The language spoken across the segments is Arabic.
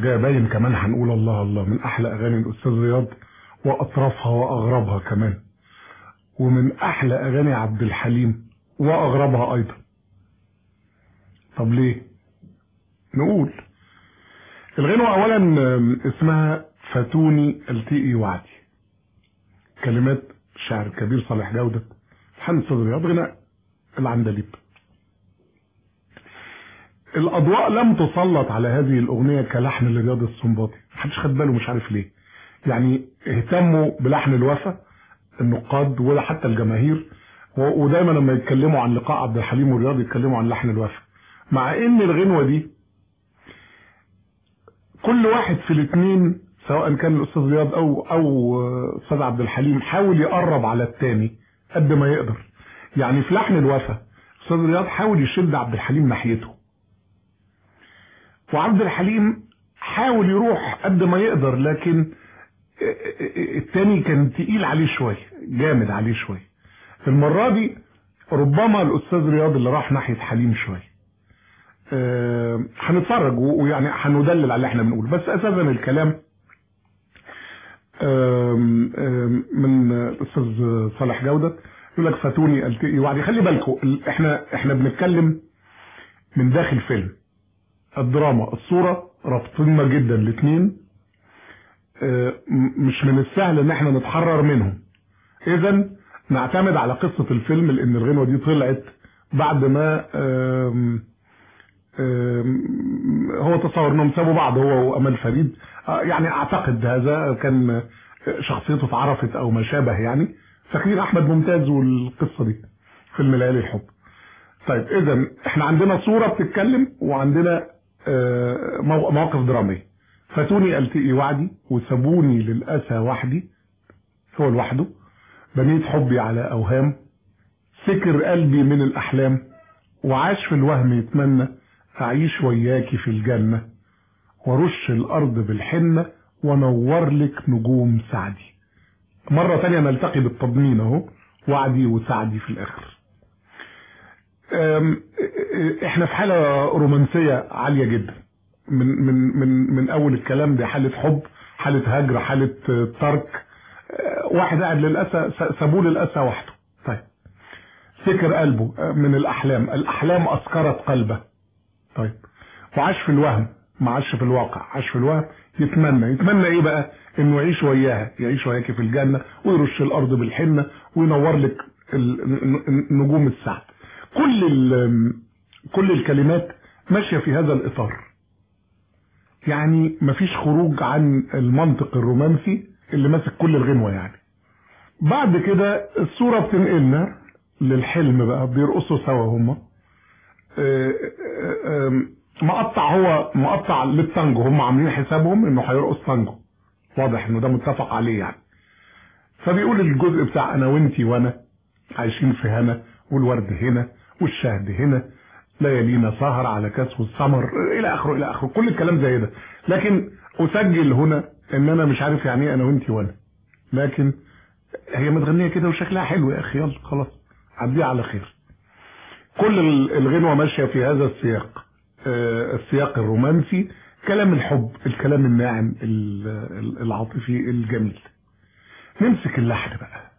الجاية باين كمان هنقول الله الله من أحلى أغاني الأستاذ رياض وأطرافها وأغربها كمان. ومن أحلى أغاني عبد الحليم وأغربها أيضا. طب ليه؟ نقول. الغنوة أولا اسمها فاتوني ألتقي وعدي. كلمات الشاعر الكبير صالح جودة لحن أستاذ رياض غناء العندليب. الأضواء لم تسلط على هذه الأغنية كلحن لرياض السنباطي محدش خد باله مش عارف ليه. يعني اهتموا بلحن الوفا النقاد ولا حتى الجماهير ودايما لما يتكلموا عن لقاء عبد الحليم والرياض يتكلموا عن لحن الوفا مع إن الغنوة دي كل واحد في الاثنين سواء كان الأستاذ رياض أو أو أستاذ عبد الحليم حاول يقرب على الثاني قد ما يقدر. يعني في لحن الوفا أستاذ رياض حاول يشد عبد الحليم ناحيته. وعبد الحليم حاول يروح قد ما يقدر لكن التاني كان تقيل عليه شوية جامد عليه شوية. المرة دي ربما الأستاذ رياض اللي راح ناحية حليم شوية. هنتفرج ويعني هندلل على اللي إحنا بنقول بس أساسا الكلام من الأستاذ صالح جودة يقول لك فاتوني ألتقي. وعدي خلي بالكم إحنا إحنا بنتكلم من داخل فيلم. الدراما الصورة رابطيننا جدا الاثنين مش من السهل إن إحنا نتحرر منهم. اذا نعتمد على قصة الفيلم لأن الغنوة دي طلعت بعد ما آم آم هو تصور إنهم سابوا بعض هو وامل فريد. يعني أعتقد هذا كان شخصيته اتعرفت أو ما شابه يعني. فاكرين أحمد ممتاز والقصة دي فيلم ليالي الحب. طيب اذا إحنا عندنا صورة بتتكلم وعندنا مواقف درامية فاتوني التقي وعدي وسابوني للأسى وحدي هو لوحده بنيت حبي على أوهام سكر قلبي من الأحلام وعاش في الوهم يتمنى أعيش وياكي في الجنة ورش الأرض بالحنة ونور لك نجوم سعدي. مرة تانية نلتقي بالتضمين أهو وعدي وسعدي في الآخر. إحنا في حالة رومانسية عالية جدا. من من من من أول الكلام دي حالة حب حالة هجر حالة ترك. واحد قاعد للأسى سابوه للأسى وحده. طيب. سكر قلبه من الأحلام. الأحلام أسكرت قلبه. طيب. وعاش في الوهم ما عاش في الواقع. عاش في الوهم يتمنى. يتمنى إيه بقى؟ إنه يعيش وياها. يعيش وياك في الجنة ويرش الأرض بالحنة وينور لك نجوم السعد كل كل الكلمات ماشية في هذا الإطار. يعني مفيش خروج عن المنطق الرومانسي اللي ماسك كل الغنوة يعني. بعد كده الصورة بتنقلنا للحلم بقى بيرقصوا سوا هما مقطع هو مقطع للتانجو هم عاملين حسابهم إنه هيرقص تانجو. واضح إنه ده متفق عليه يعني. فبيقول الجزء بتاع أنا وأنتي وأنا عايشين في هنا والورد هنا. والشهد هنا ليالينا سهر على كاس والسمر إلى آخره إلى آخره. كل الكلام زي ده. لكن أسجل هنا إن أنا مش عارف يعني إيه أنا وأنتي وأنا. لكن هي متغنية كده وشكلها حلو. يا أخي يلا خلاص. عديها على خير. كل الغنوة ماشية في هذا السياق. السياق الرومانسي. كلام الحب الكلام الناعم العاطفي الجميل. نمسك اللحن بقى.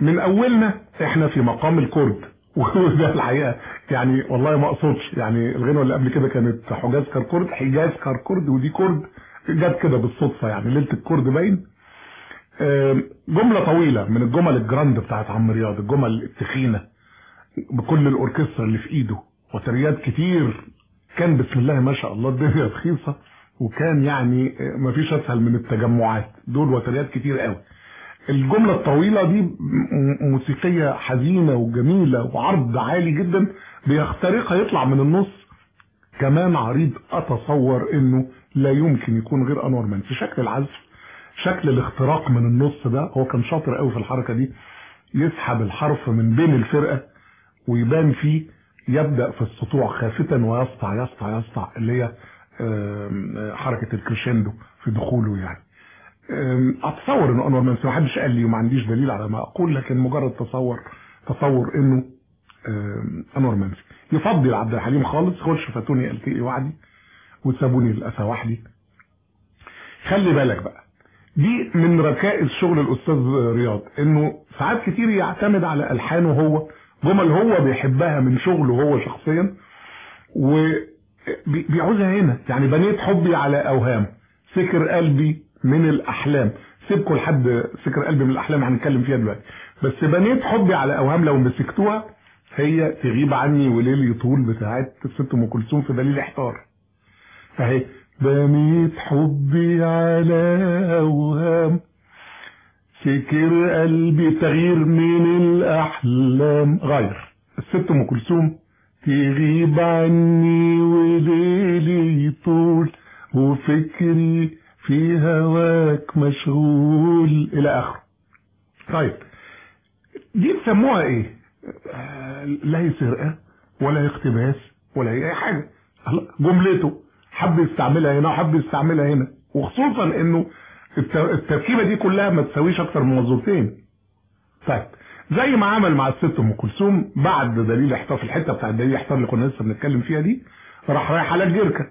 من أولنا إحنا في مقام الكرد. وده الحقيقة. يعني والله ما أقصدش. يعني الغنوة اللي قبل كده كانت حجاز كار كرد حجاز كار كرد ودي كرد. جت كده بالصدفة يعني ليلة الكرد باين. جملة طويلة من الجمل ال grand بتاعت عم رياض الجمل التخينة بكل الأوركسترا اللي في إيده. وتريات كتير. كان بسم الله ما شاء الله الدنيا رخيصة. وكان يعني ما فيش أسهل من التجمعات. دول وتريات كتير قوي. الجملة الطويلة دي موسيقية حزينة وجميلة وعرض عالي جدا بيخترقها يطلع من النص. كمان عريض أتصور إنه لا يمكن يكون غير أنور منسي. شكل العزف شكل الاختراق من النص ده هو كان شاطر قوي في الحركة دي يسحب الحرف من بين الفرقة ويبان فيه يبدأ في السطوع خافتا ويسطع يسطع يسطع اللي هي حركة الكريشندو في دخوله يعني. أتصور إنه أنور منسي ما حدش قال لي وما عنديش دليل على ما أقول لكن مجرد تصور تصور إنه أنور منسي يفضل عبد الحليم خالص خش فاتوني التقي وعدي وسابوني للأسى وحدي. خلي بالك بقى دي من ركائز شغل الأستاذ رياض إنه ساعات كتير يعتمد على ألحانه هو جمل هو بيحبها من شغله هو شخصيا وبيعوزها هنا يعني بنيت حبي على أوهام سكر قلبي من الأحلام. سيبكم لحد سكر قلبي من الأحلام هنتكلم فيها دلوقتي. بس بنيت حبي على أوهام لو مسكتوها هي تغيب عني وليل يطول بتاعت الست أم كلثوم في دليل إحتار. اهي بنيت حبي على أوهام سكر قلبي تغيير من الأحلام. غير. الست أم كلثوم تغيب عني وليلي يطول وفكري في هواك مشغول إلى آخره. طيب دي بيسموها إيه؟ آه، لا هي سرقه ولا هي اقتباس ولا هي حاجة. الله، جملته حب يستعملها هنا وحب يستعملها هنا. وخصوصا إنه الت- التركيبة دي كلها ما تساويش أكتر من وظيفتين. طيب زي ما عمل مع الست أم كلثوم بعد دليل في الحتة بتاعت دليل احتار اللي كنا لسه بنتكلم فيها دي راح رايح على الجركه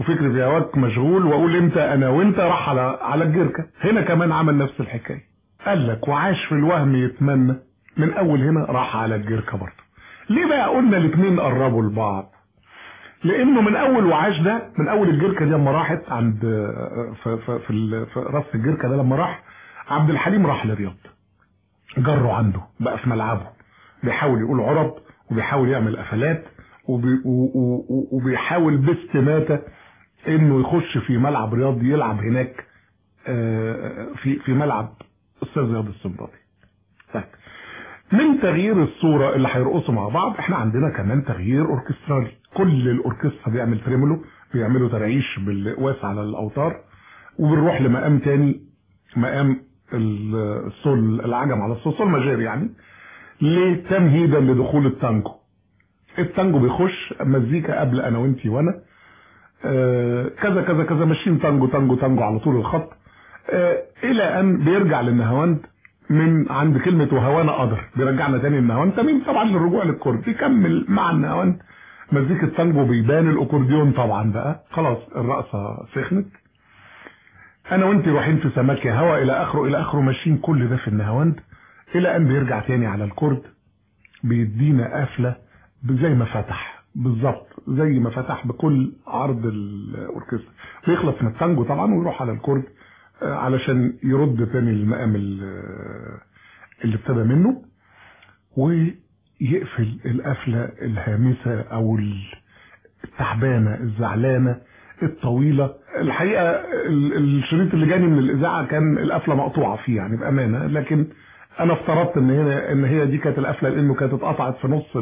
وفكر هواك مشغول وأقول إمتى أنا وأنت راح على على الجركه هنا كمان عمل نفس الحكاية. قال لك وعاش في الوهم يتمنى. من أول هنا راح على الجركه برضه. ليه بقى قلنا الاثنين قربوا لبعض؟ لأنه من أول وعاش ده من أول الجركه دي لما راحت عند في, في, في, في راس الجركه ده لما راح عبد الحليم راح لرياض جره عنده بقى في ملعبه. بيحاول يقول عرب وبيحاول يعمل قفلات وبي وبيحاول باستماتة. إنه يخش في ملعب رياض يلعب هناك آه، في في ملعب أستاذ رياض السنباطي من تغيير الصورة اللي هيرقصوا مع بعض إحنا عندنا كمان تغيير أوركسترالي. كل الأوركسترا بيعمل تريمولو بيعملوا ترعيش بالقواس على الأوتار وبنروح لمقام تاني مقام ال- السول العجم على الصوت sol majeur يعني ليه تمهيدا لدخول التانجو. التانجو بيخش مزيكا قبل أنا وأنتي وأنا كذا كذا كذا ماشيين تانجو تانجو تانجو على طول الخط. آه، إلى أن بيرجع للنهاوند من عند كلمة وهوانا قدر بيرجعنا تاني للنهاوند. تمام. طبعا للرجوع للكرد بيكمل مع النهاوند. مزيكة تانجو بيبان الأكورديون طبعا بقى. خلاص الرقصة سخنت. أنا وانت رايحين في سماك يا هوا إلى آخره إلى آخره ماشيين كل ده في النهاوند. إلى أن بيرجع تاني على الكرد بيدينا قفلة زي ما فتح. بالظبط زي ما فتح بكل عرض الأوركسترا. بيخلص من التانجو طبعا ويروح على الكرد آه، علشان يرد تاني للمقام ال- آه، اللي ابتدى منه ويقفل القفلة الهامسة أو ال- التعبانة الزعلانة الطويلة. الحقيقة ال- الشريط اللي جاني من الإذاعة كان القفلة مقطوعة فيه يعني بأمانة لكن أنا افترضت إن هي إن هي دي كانت القفلة لأنه كانت اتقطعت في نص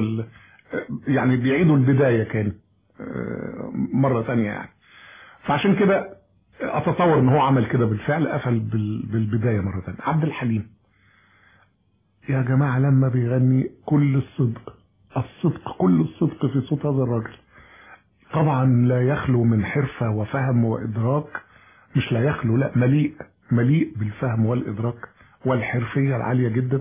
يعني بيعيدوا البداية كان آه، مرة ثانية يعني. فعشان كده اتصور إن هو عمل كده بالفعل قفل بال- بالبداية مرة ثانية عبد الحليم. يا جماعة لما بيغني كل الصدق الصدق كل الصدق في صوت هذا الراجل. طبعا لا يخلو من حرفة وفهم وإدراك. مش لا يخلو لا مليء مليء بالفهم والإدراك والحرفية العالية جدا.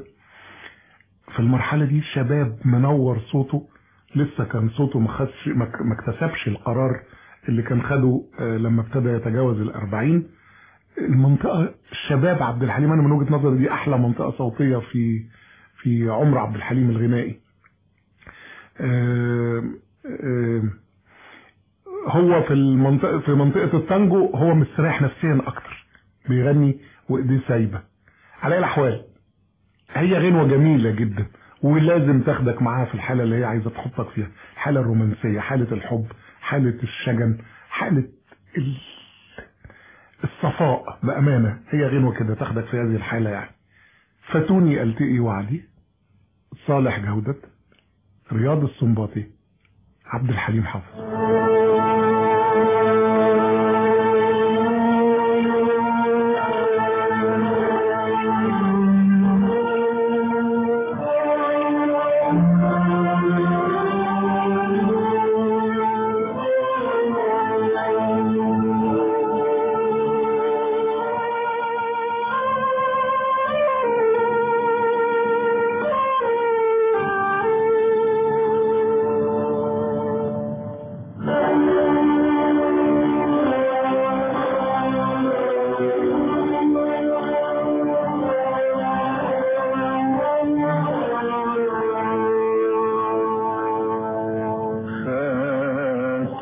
في المرحلة دي الشباب منور صوته لسه كان صوته ما خدش ما اكتسبش القرار اللي كان خده آه، لما ابتدى يتجاوز الأربعين. المنطقة الشباب عبد الحليم أنا من وجهة نظري دي أحلى منطقة صوتية في في عمر عبد الحليم الغنائي. آه، آه، هو في المنطقة في منطقة التانجو هو مستريح نفسيا أكتر. بيغني وإيديه سايبة. على الأحوال هي غنوة جميلة جدا. ولازم تاخدك معاها في الحالة اللي هي عايزة تحطك فيها. الحالة الرومانسية حالة الحب حالة الشجن حالة ال- الصفاء. بأمانة هي غنوة كده تاخدك في هذه الحالة يعني. فاتوني ألتقي وعدي صالح جودة رياض السنباطي عبد الحليم حافظ.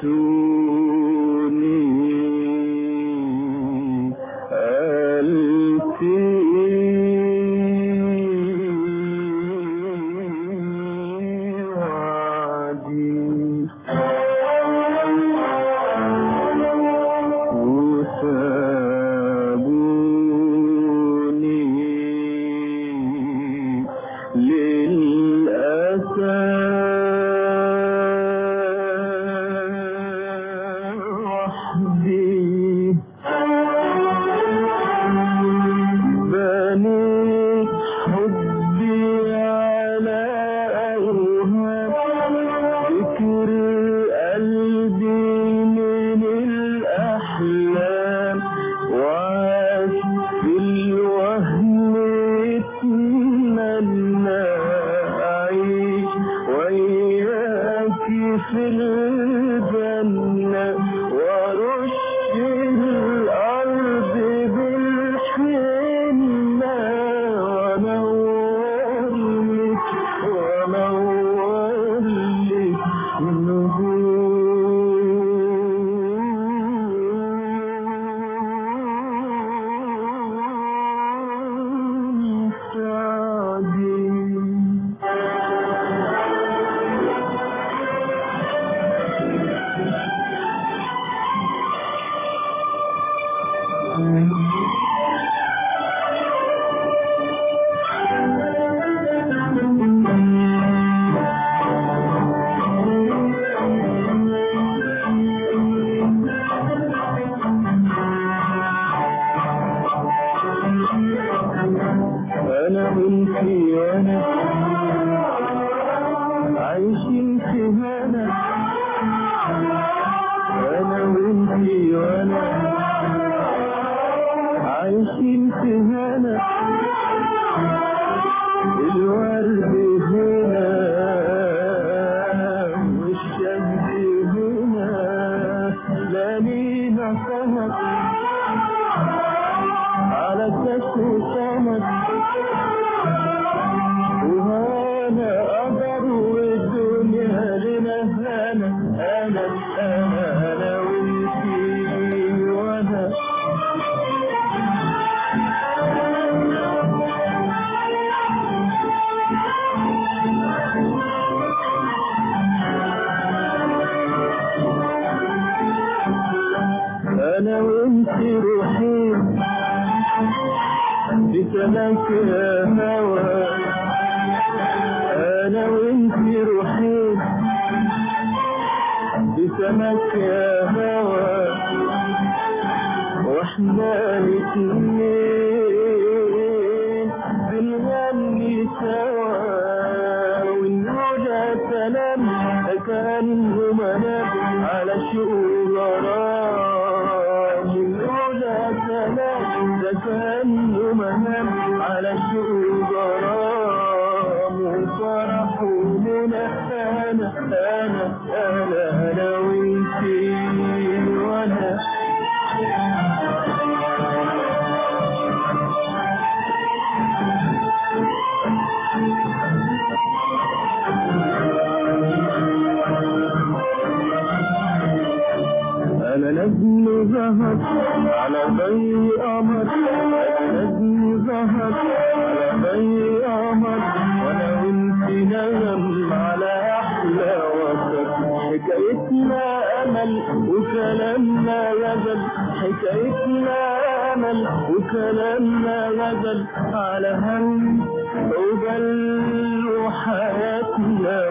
to سهر على كف صمت بسلامك سلام ده كأنه منام على شوق غرام وفرح ومنى أنا أنا أنا أنا وانتي وأنا أنا نجم ظهر على ضي امل وكلامنا غزل على هم وبل وحياتنا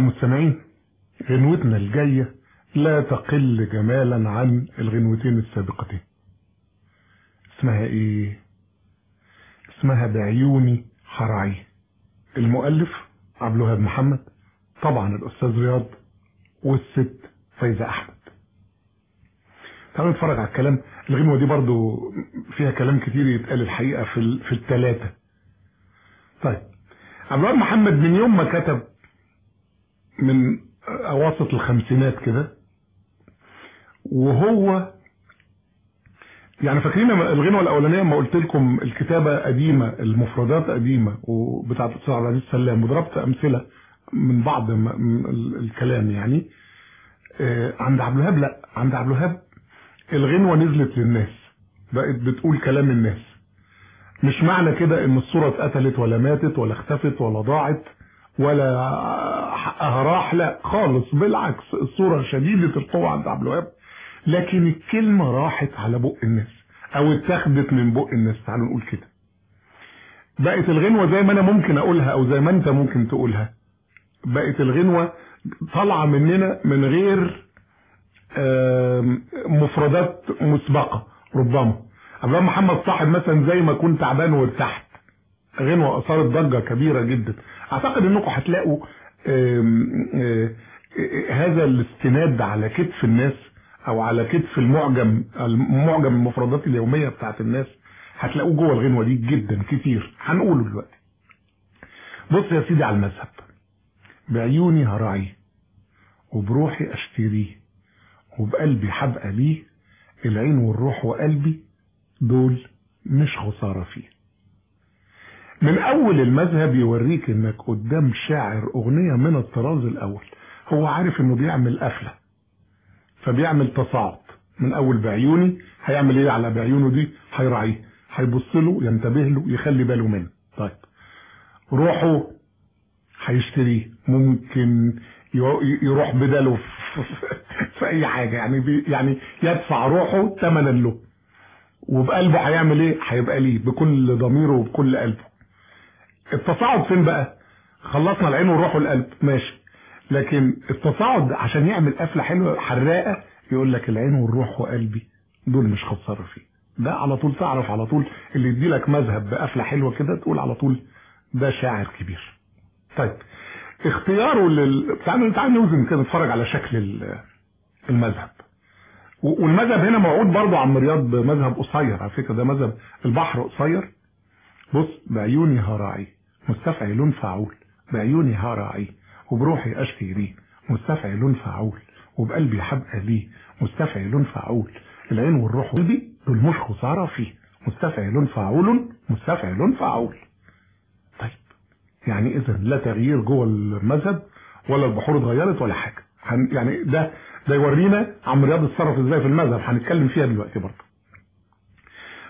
المستمعين غنوتنا الجاية لا تقل جمالا عن الغنوتين السابقتين. اسمها إيه؟ اسمها بعيوني حرعي المؤلف عبد الوهاب محمد طبعا الأستاذ رياض والست فايزة أحمد. تعالوا نتفرج على الكلام. الغنوة دي برضو فيها كلام كتير يتقال الحقيقة في. في التلاتة. طيب عبد الوهاب محمد من يوم ما كتب من أواسط الخمسينات كده وهو يعني فاكرين الغنوة الأولانية ما قلت لكم الكتابة قديمة المفردات قديمة وبتاعة الأستاذ عبد العزيز سلام وضربت أمثلة من بعض الكلام يعني عند عبد الوهاب لا عند عبد الوهاب الغنوة نزلت للناس بقت بتقول كلام الناس مش معنى كده إن الصورة اتقتلت ولا ماتت ولا اختفت ولا ضاعت. ولا حقها راح لا خالص بالعكس الصورة شديدة القوة عند عبد الوهاب. لكن الكلمة راحت على بق الناس أو اتاخدت من بق الناس تعالوا نقول كده. بقت الغنوة زي ما أنا ممكن أقولها أو زي ما أنت ممكن تقولها. بقت الغنوة طالعة مننا من غير مفردات مسبقة ربما. الله محمد صاحب مثلا زي ما كنت تعبان وارتحت. غنوة اثارت ضجة كبيرة جدا. أعتقد إنكم هتلاقوا هذا الاستناد على كتف الناس أو على كتف المعجم المعجم المفردات اليومية بتاعت الناس هتلاقوه جوه الغنوة دي جدا كتير. هنقوله دلوقتي. بص يا سيدي على المذهب. بعيوني هراعيه وبروحي أشتريه وبقلبي هبقى ليه العين والروح وقلبي دول مش خسارة فيه. من أول المذهب يوريك إنك قدام شاعر أغنية من الطراز الأول. هو عارف إنه بيعمل قفلة فبيعمل تصاعد. من أول بعيوني هيعمل إيه على بعيونه دي؟ هيراعيه هيبص له ينتبه له يخلي باله منه. طيب روحه هيشتريه. ممكن يروح بداله في, أي حاجة. يعني يعني يدفع روحه ثمنا له. وبقلبه هيعمل إيه؟ هيبقى ليه بكل ضميره وبكل قلبه. التصاعد فين بقى؟ خلصنا العين والروح والقلب. ماشي. لكن التصاعد عشان يعمل قفلة حلوة حراقة يقول لك العين والروح وقلبي دول مش خسارة فيه. ده على طول تعرف على طول اللي يدي لك مذهب بقفلة حلوة كده تقول على طول ده شاعر كبير. طيب اختياره لل تعالوا نوزن كده نتفرج على شكل المذهب. والمذهب هنا موعود برضه عم رياض بمذهب قصير. على فكرة ده مذهب البحر قصير. بص بعيوني هراعي. مستفعل فعول بعيوني هراعي وبروحي اشكي ليه مستفعل فعول وبقلبي حبقى ليه مستفعل فعول العين والروح قلبي دول مش خساره فيه مستفعل فعول مستفعل فعول طيب يعني اذا لا تغيير جوه المذهب ولا البحور اتغيرت ولا حاجة. يعني ده ده يورينا عم رياض اتصرف إزاي في المذهب. هنتكلم فيها دلوقتي برضه.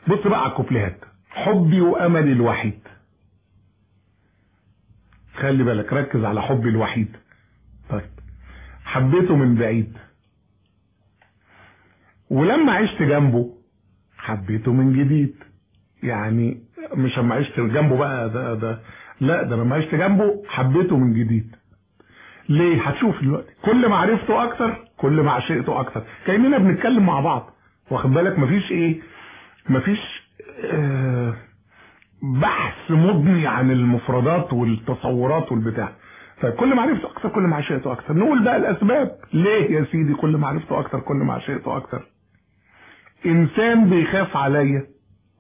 بص بقى على الكوبليهات. حبي وأملي الوحيد. خلي بالك ركز على حبي الوحيد. طيب حبيته من بعيد. ولما عشت جنبه حبيته من جديد. يعني مش لما عشت جنبه بقى ده ده لا ده لما عشت جنبه حبيته من جديد. ليه؟ هتشوف دلوقتي. كل ما عرفته أكتر كل ما عشقته أكتر. كأننا بنتكلم مع بعض. واخد بالك؟ مفيش إيه؟ مفيش آه بحث مبني عن المفردات والتصورات والبتاع. فكل ما عرفته أكتر كل ما عشقته أكتر. نقول بقى الأسباب. ليه يا سيدي كل ما عرفته أكتر كل ما عشقته أكتر؟ إنسان بيخاف عليا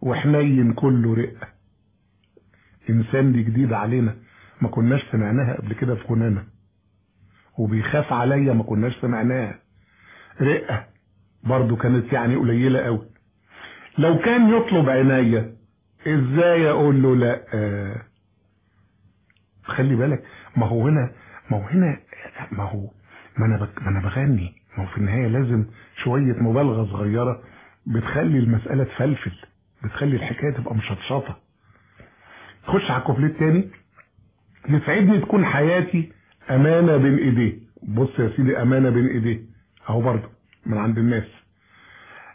وحنين كله رقه إنسان دي جديدة علينا. ما كناش سمعناها قبل كده في كونانا. وبيخاف عليا ما كناش سمعناها. رقه برضو كانت يعني قليلة قوي. لو كان يطلب عناية إزاي أقول له لا؟ آه خلي بالك ما هو هنا ما هو هنا ما هو ما أنا ما أنا بغني. ما هو في النهاية لازم شوية مبالغة صغيرة بتخلي المسألة تفلفل بتخلي الحكاية تبقى مشطشطة. خش على الكوبليه التاني. يسعدني تكون حياتي أمانة بين إيديه. بص يا سيدي أمانة بين إيديه. أهو برضه من عند الناس.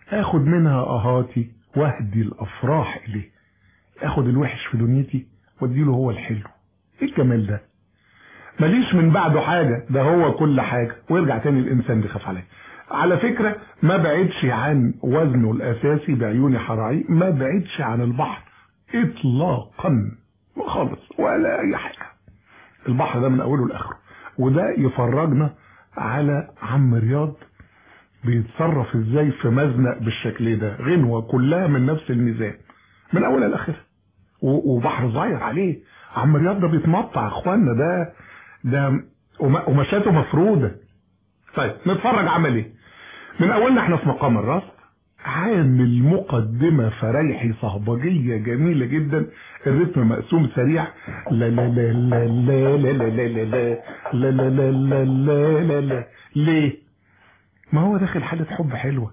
آخد منها أهاتي واهدي الأفراح إليه. اخد الوحش في دنيتي واديله هو الحلو. إيه الجمال ده؟ ماليش من بعده حاجة ده هو كل حاجة. ويرجع تاني الإنسان بيخاف عليه على فكرة ما بعدش عن وزنه الأساسي بعيوني حراعي ما بعدش عن البحر. اطلاقا. خالص ولا أي حاجة. البحر ده من أوله لآخره. وده يفرجنا على عم رياض بيتصرف إزاي في مزنق بالشكل ده. غنوة كلها من نفس الميزان. من أولها لآخرها. وبحر صغير عليه عم رياض ده بيتمطع يا اخوانا ده ده ومشاته مفروده طيب نتفرج عمل إيه من اولنا إحنا في مقام الراس عامل مقدمة فريحي صهبجية جميلة جدا الريتم مقسوم سريع لا لا لا لا لا لا لا لا لا لا لا لا لا لا لا لا ليه ما هو داخل حالة حب حلوة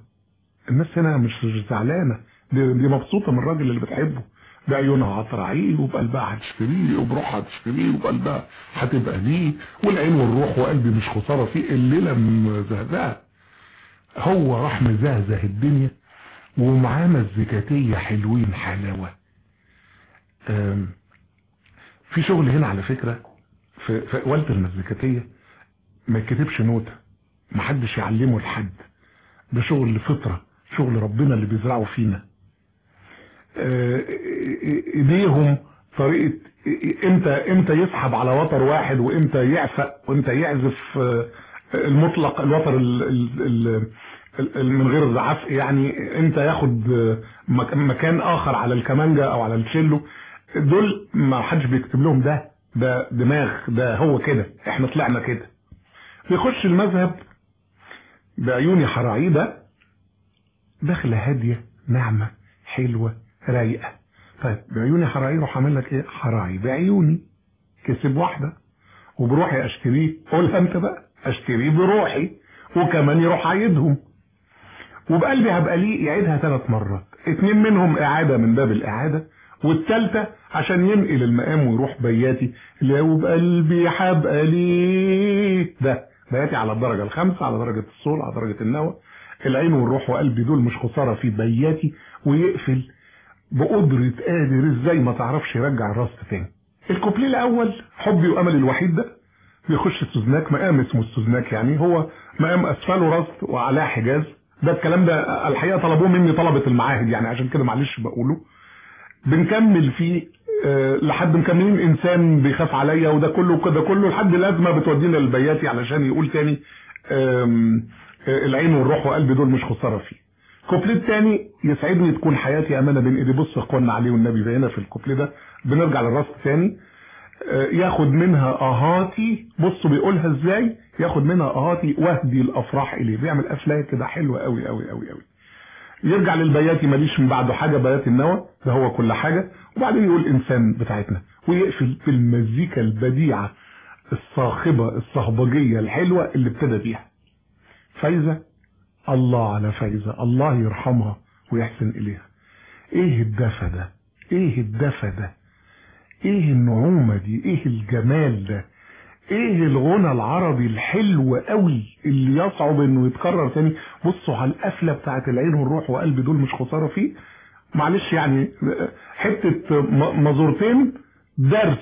الناس هنا مش زعلانة دي مبسوطة من الراجل اللي بتحبه بعيونها هتراعيه وبقلبها هتشتريه وبروحها هتشتريه وبقلبها هتبقى ليه والعين والروح وقلبي مش خسارة فيه الليلة مزهزهة. هو راح مزهزه الدنيا ومعاه مزيكاتية حلوين حلاوة. في شغل هنا على فكرة في, والد المزيكاتية ما يكتبش نوتة محدش يعلمه لحد. ده شغل فطرة شغل ربنا اللي بيزرعه فينا. إيديهم. طريقة إمتى إمتى يسحب على وتر واحد وإمتى يعفق وإمتى يعزف المطلق الوتر ال ال ال من غير عفق يعني إمتى ياخد مكان آخر على الكمانجا أو على الشيلو دول ما حدش بيكتب لهم ده ده دماغ ده هو كده إحنا طلعنا كده. بيخش المذهب بعيوني حراعيدة داخلة هادية ناعمة حلوة. رايقة. طيب بعيوني حراعي روح أعمل لك إيه؟ حراعي بعيوني. كسب واحدة. وبروحي أشتريه. قولها أنت بقى. أشتريه بروحي. وكمان يروح عايدهم. وبقلبي هبقى ليه يعيدها ثلاث مرات. اتنين منهم إعادة من باب الإعادة. والتالتة عشان ينقل المقام ويروح بياتي. هو بقلبي هبقى ليه. ده بياتي على الدرجة الخامسة على درجة الصول على درجة النوى. العين والروح وقلبي دول مش خسارة في بياتي ويقفل. بقدرة قادر إزاي ما تعرفش يرجع الراس تاني. الكوبليه الأول حبي وأملي الوحيد ده. بيخش السوزناك مقام اسمه السوزناك يعني. هو مقام أسفله رصد وعلاه حجاز. ده الكلام ده الحقيقة طلبوه مني طلبة المعاهد يعني. عشان كده معلش بقوله. بنكمل فيه أه لحد مكملين. إنسان بيخاف عليا وده كله وكده كله لحد الازمه بتودينا للبياتي علشان يقول تاني العين والروح وقلبي دول مش خسارة فيه. الكوبليه الثاني يسعدني تكون حياتي أمانة بين إيدي. بص إخواننا عليه والنبي بقينا في الكوبليه ده. بنرجع للرأس الثاني ياخد منها أهاتي. بصوا بيقولها إزاي؟ ياخد منها أهاتي واهدي الأفراح إليه. بيعمل افلاه كده حلوة قوي قوي قوي قوي يرجع للبياتي ماليش من بعده حاجة بيات النوى. ده هو كل حاجة. وبعدين يقول إنسان بتاعتنا. ويقفل بالمزيكا البديعة الصاخبة الصهبجية الحلوة اللي ابتدى بيها. فايزة؟ الله على فايزه الله يرحمها ويحسن إليها. إيه الدفى ده؟ إيه الدفى ده؟ إيه النعومة دي؟ إيه الجمال ده؟ إيه الغنى العربي الحلو قوي اللي يصعب إنه يتكرر تاني؟ بصوا على القفلة بتاعت العين والروح وقلبي دول مش خسارة فيه. معلش يعني حتة مزورتين درس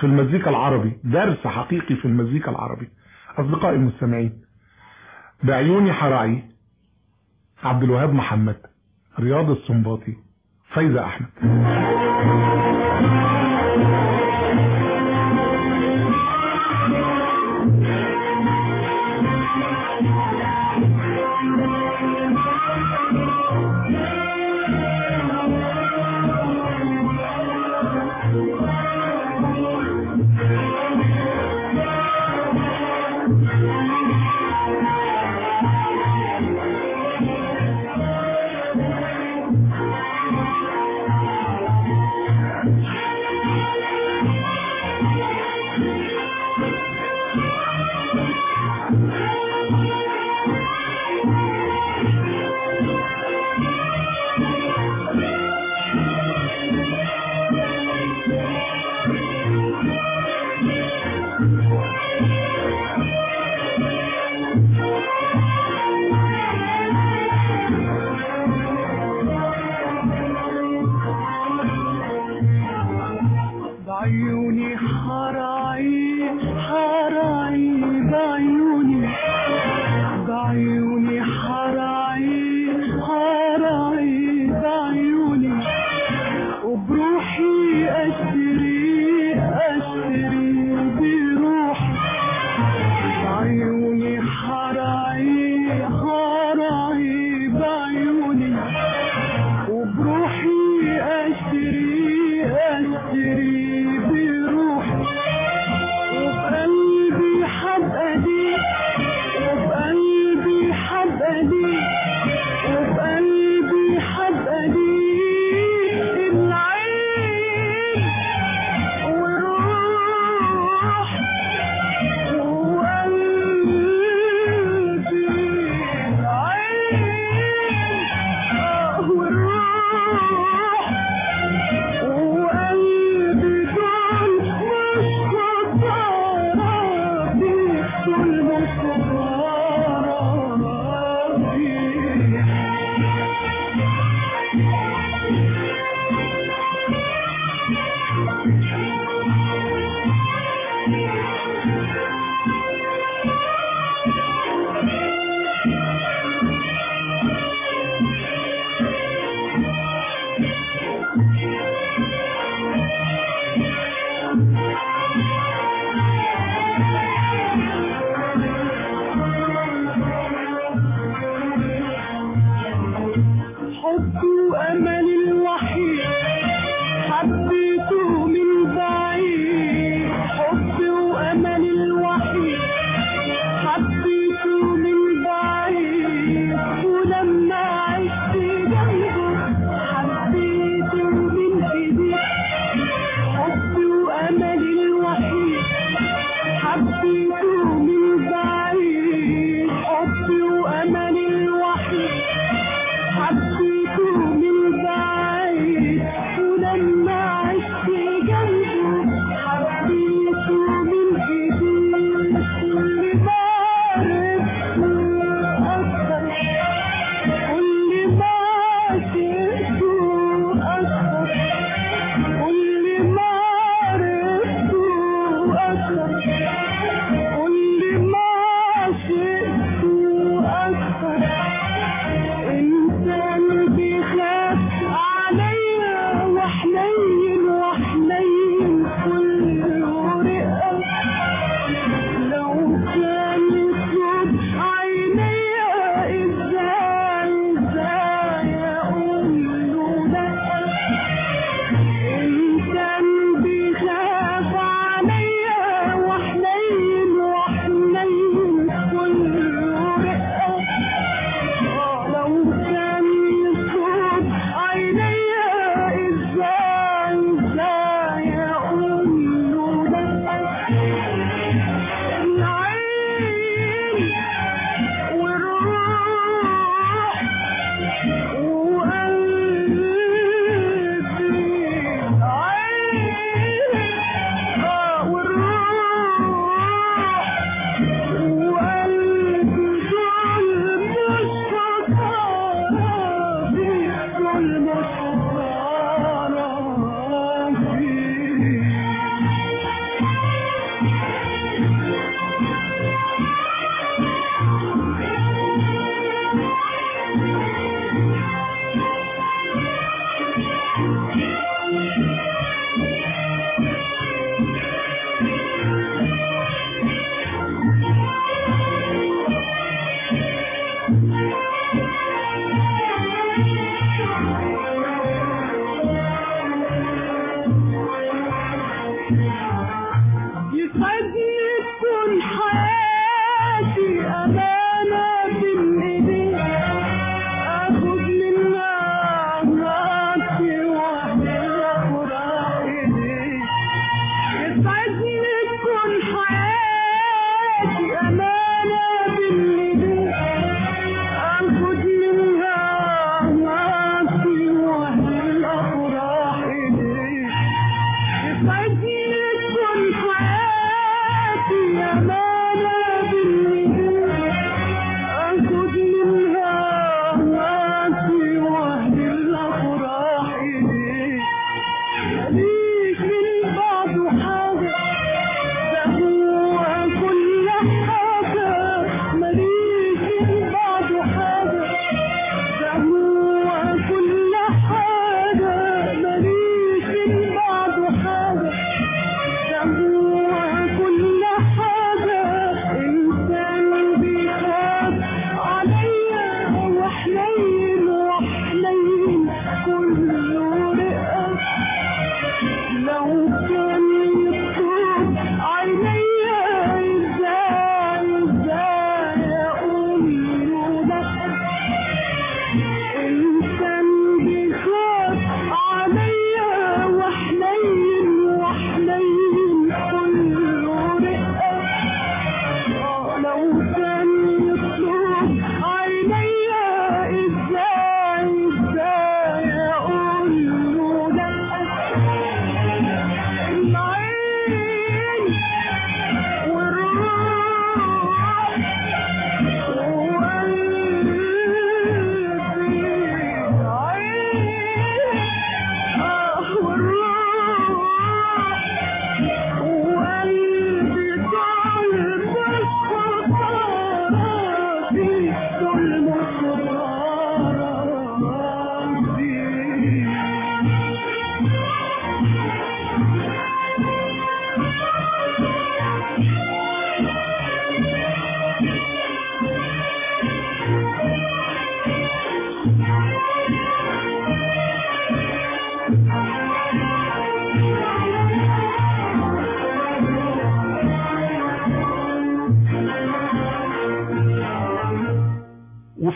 في المزيكا العربي درس حقيقي في المزيكا العربي. أصدقائي المستمعين بعيوني حراعي عبد الوهاب محمد رياض السنباطي فايزة أحمد.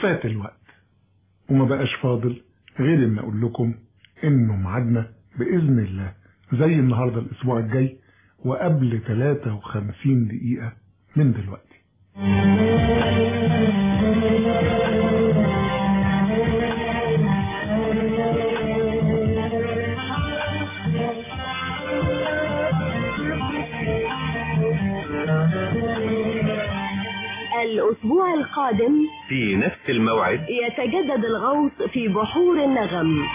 وفات الوقت. وما بقاش فاضل غير إن أقول لكم إنه ميعادنا بإذن الله زي النهارده الأسبوع الجاي وقبل 53 دقيقة من دلوقتي. الأسبوع القادم في نفس الموعد. يتجدد الغوص في بحور النغم.